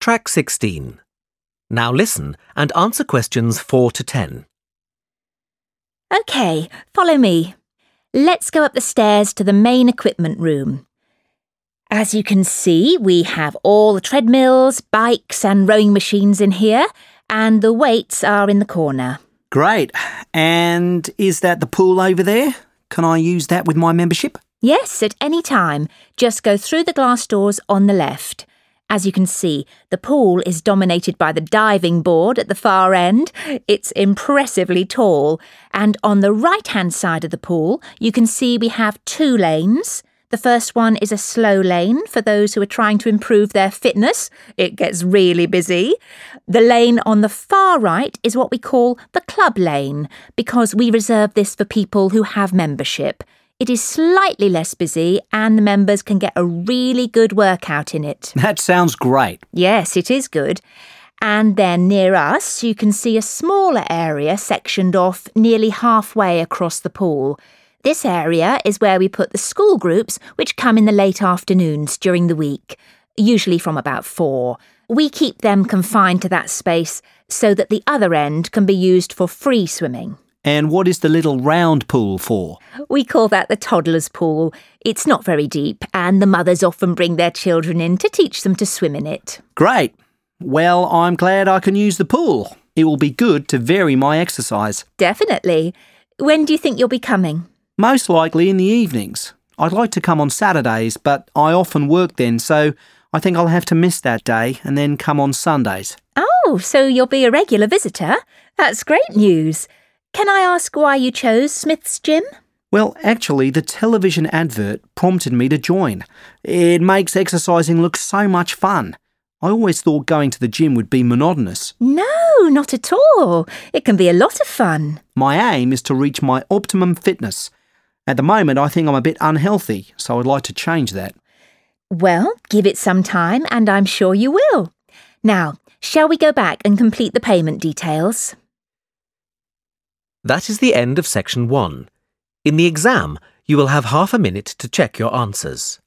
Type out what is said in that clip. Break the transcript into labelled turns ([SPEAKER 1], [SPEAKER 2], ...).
[SPEAKER 1] Track 16. Now listen and answer questions 4 to 10.
[SPEAKER 2] OK, follow me. Let's go up the stairs to the main equipment room. As you can see, we have all the treadmills, bikes, and rowing machines in here, and the weights are in the corner.
[SPEAKER 3] Great. And is that the pool over there? Can I use that with my membership?
[SPEAKER 2] Yes, at any time. Just go through the glass doors on the left. As you can see, the pool is dominated by the diving board at the far end. It's impressively tall. And on the right hand side of the pool, you can see we have two lanes. The first one is a slow lane for those who are trying to improve their fitness. It gets really busy. The lane on the far right is what we call the club lane because we reserve this for people who have membership. It is slightly less busy and the members can get a really good workout in it.
[SPEAKER 3] That sounds great.
[SPEAKER 2] Yes, it is good. And then near us, you can see a smaller area sectioned off nearly halfway across the pool. This area is where we put the school groups which come in the late afternoons during the week, usually from about four. We keep them confined to that space so that the other end can be used for free swimming.
[SPEAKER 3] And what is the little round pool for?
[SPEAKER 2] We call that the toddler's pool. It's not very deep, and the mothers often bring their children in to teach them to swim in it.
[SPEAKER 3] Great. Well, I'm glad I can use the pool. It will be good to vary my exercise.
[SPEAKER 2] Definitely. When do you think you'll be coming?
[SPEAKER 3] Most likely in the evenings. I'd like to come on Saturdays, but I often work then, so I think I'll have to miss that day and then come on Sundays.
[SPEAKER 2] Oh, so you'll be a regular visitor? That's great news. Can I ask why you chose Smith's Gym?
[SPEAKER 3] Well, actually, the television advert prompted me to join. It makes exercising look so much fun. I always thought going to the gym would be monotonous.
[SPEAKER 2] No, not at all. It can be a lot of fun.
[SPEAKER 3] My aim is to reach my optimum fitness. At the moment, I think I'm a bit unhealthy, so I'd like to change that.
[SPEAKER 2] Well, give it some time, and I'm sure you will. Now, shall we go back and complete the payment details?
[SPEAKER 1] That is the end of section 1. In the exam, you will have half a minute to check your answers.